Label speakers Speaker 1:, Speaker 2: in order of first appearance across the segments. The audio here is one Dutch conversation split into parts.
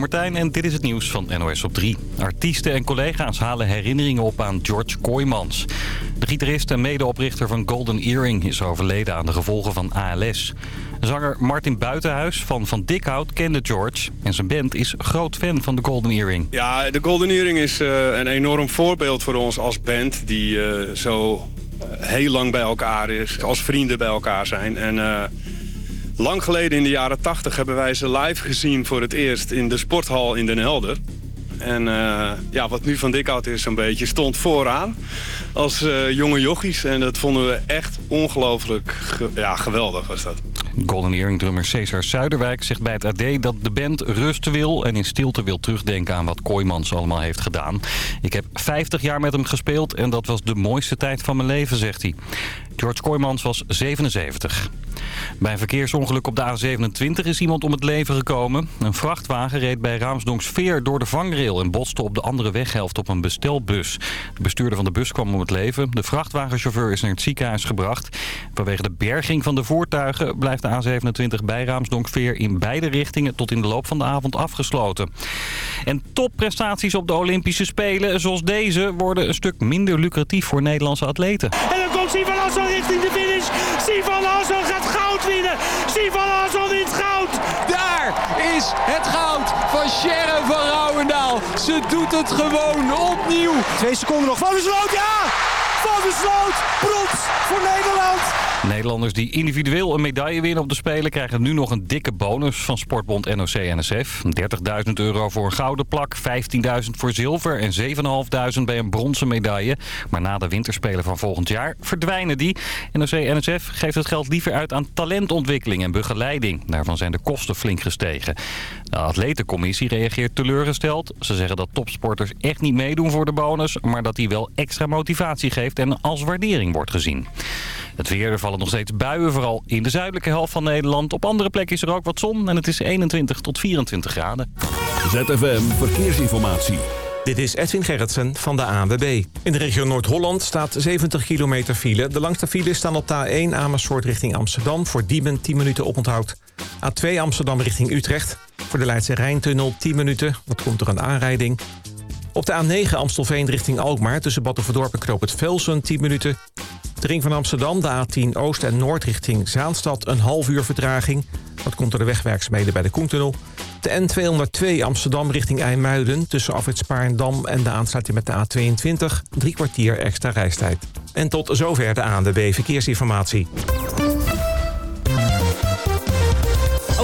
Speaker 1: ben Martijn en dit is het nieuws van NOS op 3. Artiesten en collega's halen herinneringen op aan George Kooijmans. De gitarist en medeoprichter van Golden Earring is overleden aan de gevolgen van ALS. Zanger Martin Buitenhuis van Van Dikhout kende George. En zijn band is groot fan van de Golden Earring.
Speaker 2: Ja, de Golden Earring is uh, een enorm voorbeeld voor ons als band... die uh, zo heel lang bij elkaar is, als vrienden bij elkaar zijn. En... Lang geleden in de jaren 80 hebben wij ze live gezien voor het eerst in de sporthal in Den Helder. En uh, ja, wat nu van Dikhout is een beetje, stond vooraan als uh, jonge jochies. En dat vonden we echt ongelooflijk ge ja, geweldig was dat.
Speaker 1: Golden Earring drummer Cesar Zuiderwijk zegt bij het AD dat de band rust wil en in stilte wil terugdenken aan wat Kooijmans allemaal heeft gedaan. Ik heb 50 jaar met hem gespeeld en dat was de mooiste tijd van mijn leven, zegt hij. George Kooijmans was 77. Bij een verkeersongeluk op de A27 is iemand om het leven gekomen. Een vrachtwagen reed bij Raamsdonksveer door de vangrail en botste op de andere weghelft op een bestelbus. De bestuurder van de bus kwam om leven. De vrachtwagenchauffeur is naar het ziekenhuis gebracht. Vanwege de berging van de voertuigen blijft de A27 bij Raamsdonkveer in beide richtingen tot in de loop van de avond afgesloten. En topprestaties op de Olympische Spelen zoals deze worden een stuk minder lucratief voor Nederlandse atleten.
Speaker 3: En dan komt Sivan Hassan richting de finish. Sivan Hassan gaat goud winnen. Sivan Hassan wint goud.
Speaker 4: Is het goud van Sharon van Rouwendaal. Ze doet het gewoon opnieuw.
Speaker 3: Twee seconden nog. Van Sloot, ja! Van Sloot, brons voor Nederland.
Speaker 1: Nederlanders die individueel een medaille winnen op de Spelen... krijgen nu nog een dikke bonus van sportbond NOC-NSF. 30.000 euro voor een gouden plak, 15.000 voor zilver... en 7.500 bij een bronzen medaille. Maar na de winterspelen van volgend jaar verdwijnen die. NOC-NSF geeft het geld liever uit aan talentontwikkeling en begeleiding. Daarvan zijn de kosten flink gestegen. De atletencommissie reageert teleurgesteld. Ze zeggen dat topsporters echt niet meedoen voor de bonus... maar dat die wel extra motivatie geeft en als waardering wordt gezien. Het weer, er vallen nog steeds buien, vooral in de zuidelijke helft van Nederland. Op andere plekken is er ook wat zon en het is 21 tot 24 graden.
Speaker 5: ZFM Verkeersinformatie.
Speaker 6: Dit is Edwin Gerritsen van de ANWB. In de regio Noord-Holland staat 70 kilometer file. De langste files staan op de A1 Amersfoort richting Amsterdam... voor Diemen 10 minuten oponthoud. A2 Amsterdam richting Utrecht. Voor de Leidse Rijntunnel 10 minuten. Wat komt er een aanrijding? Op de A9 Amstelveen richting Alkmaar... tussen Battenverdorp en Knoop het Velsen 10 minuten. De ring van Amsterdam, de A10 Oost en Noord richting Zaanstad... een half uur vertraging. Dat komt door de wegwerkzaamheden bij de Koentunnel. De N202 Amsterdam richting IJmuiden... tussen Afrit Spaarndam en de aansluiting met de A22... drie kwartier extra reistijd. En tot zover de ANWB Verkeersinformatie.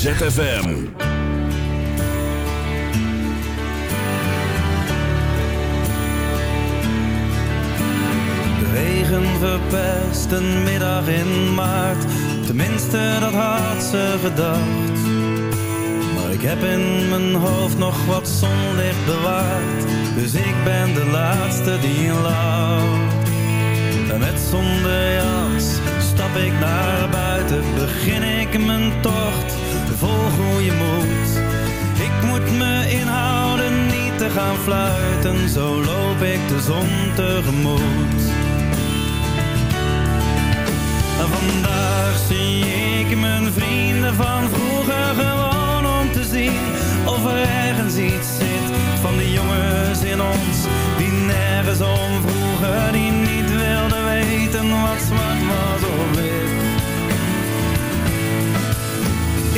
Speaker 5: ZFM.
Speaker 7: De regen verpest een middag in maart. Tenminste, dat had ze gedacht. Maar ik heb in mijn hoofd nog wat zonlicht bewaard. Dus ik ben de laatste die lacht. En met zonder jas stap ik naar buiten. Begin ik mijn tocht vol goede moed. Ik moet me inhouden niet te gaan fluiten. Zo loop ik de zon tegemoet. Vandaag zie ik mijn vrienden van vroeger gewoon om te zien of er ergens iets zit van de jongens in ons die nergens om vroegen, die niet wilden weten wat zwart was of wit.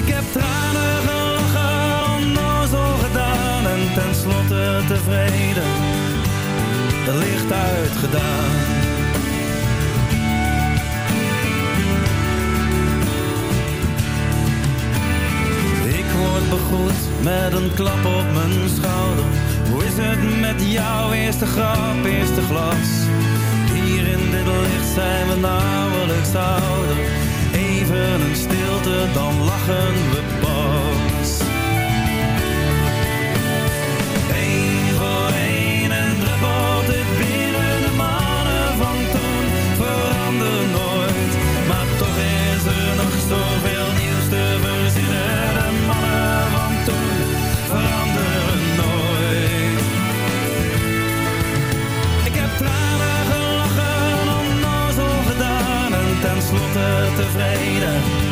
Speaker 7: Ik heb tranen gelachen, onnozel gedaan en tenslotte tevreden, het licht uitgedaan. Ik word begroet met een klap op mijn schouder. Hoe is het met jou? Eerste grap, eerste glas. Hier in dit licht zijn we nauwelijks ouder. Even een dan lachen we pas. Eén voor één en druppelt het binnen de mannen van toen. Verander nooit, maar toch is er nog zoveel nieuws te verzinnen. De mannen van toen veranderen nooit. Ik heb tranen gelachen, onnozel gedaan en tenslotte tevreden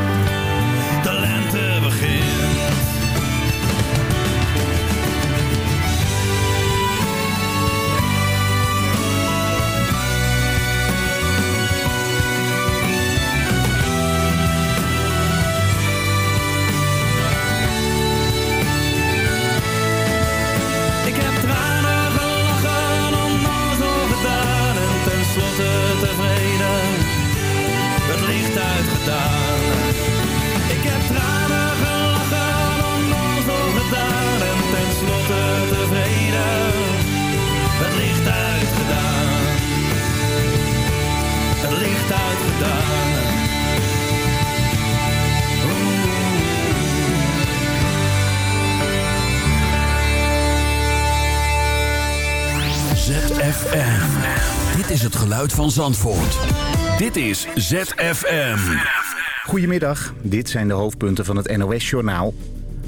Speaker 7: Uitgedaan. Ik heb tranen gelachen, onnozel gedaan en tenslotte tevreden het licht uitgedaan. Het licht uitgedaan.
Speaker 5: ZFM. Dit is het geluid van Zandvoort. Dit is ZFM.
Speaker 8: Goedemiddag, dit zijn de hoofdpunten van het NOS-journaal.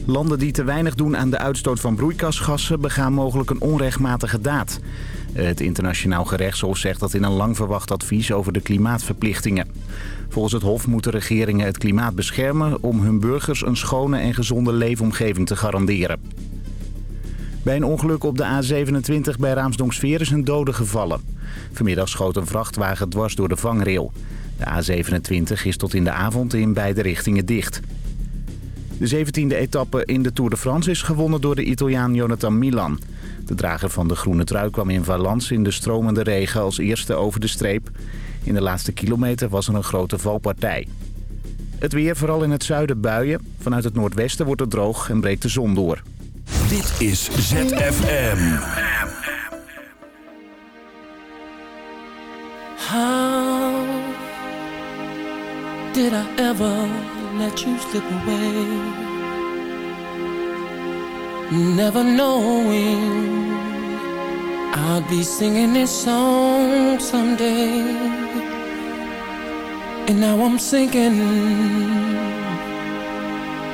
Speaker 8: Landen die te weinig doen aan de uitstoot van broeikasgassen begaan mogelijk een onrechtmatige daad. Het internationaal gerechtshof zegt dat in een lang verwacht advies over de klimaatverplichtingen. Volgens het hof moeten regeringen het klimaat beschermen om hun burgers een schone en gezonde leefomgeving te garanderen. Bij een ongeluk op de A27 bij Raamsdonksveer is een dode gevallen. Vanmiddag schoot een vrachtwagen dwars door de vangrail. De A27 is tot in de avond in beide richtingen dicht. De 17e etappe in de Tour de France is gewonnen door de Italiaan Jonathan Milan. De drager van de groene trui kwam in Valence in de stromende regen als eerste over de streep. In de laatste kilometer was er een grote valpartij. Het weer, vooral in het zuiden buien. Vanuit het noordwesten wordt het droog en breekt de zon door.
Speaker 5: Dit is ZFM.
Speaker 9: How did I ever let you slip away? Never knowing I'd be singing this song someday. And now I'm sinking,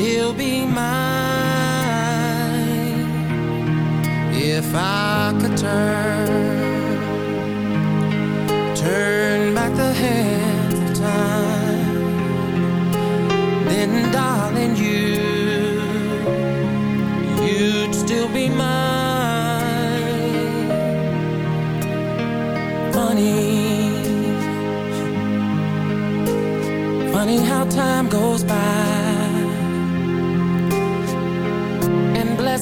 Speaker 9: still be mine. If I could turn turn back the hands of time, then darling, you you'd still be mine. Funny, funny how time goes by,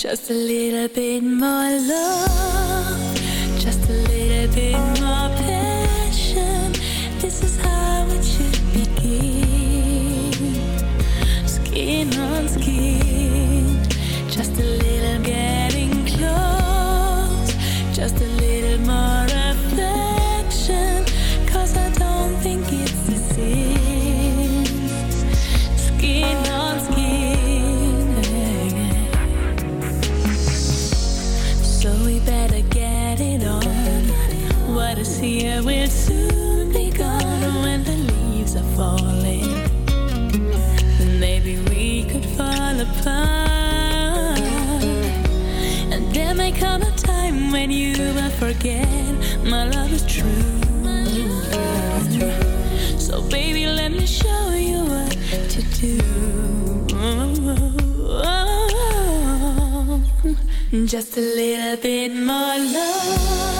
Speaker 10: Just
Speaker 11: a little bit more love Just a little bit more passion. This is how it should begin. Skin on skin Just a yeah, we'll soon be gone when the leaves are falling. Maybe we could fall apart. And there may come a time when you will forget my love is true. So, baby, let me show you what to do. Just a little bit more love.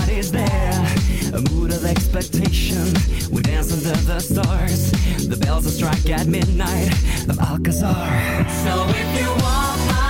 Speaker 12: body's there. A mood of expectation. We dance under the stars. The bells will strike at midnight of Alcazar.
Speaker 10: So if you want my